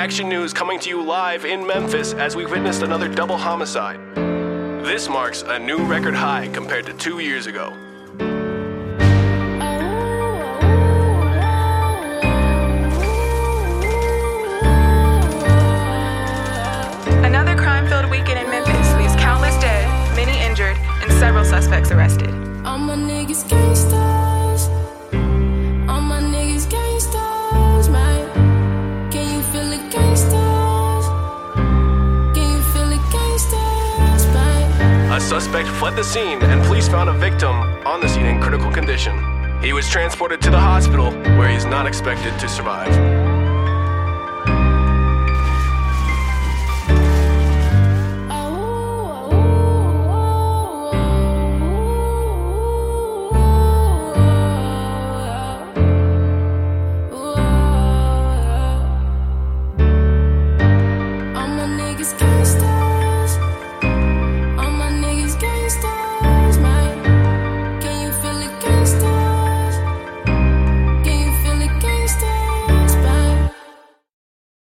Action News coming to you live in Memphis as we witnessed another double homicide. This marks a new record high compared to two years ago. Another crime filled weekend in Memphis leaves countless dead, many injured, and several suspects arrested. A suspect fled the scene and police found a victim on the scene in critical condition. He was transported to the hospital where he is not expected to survive.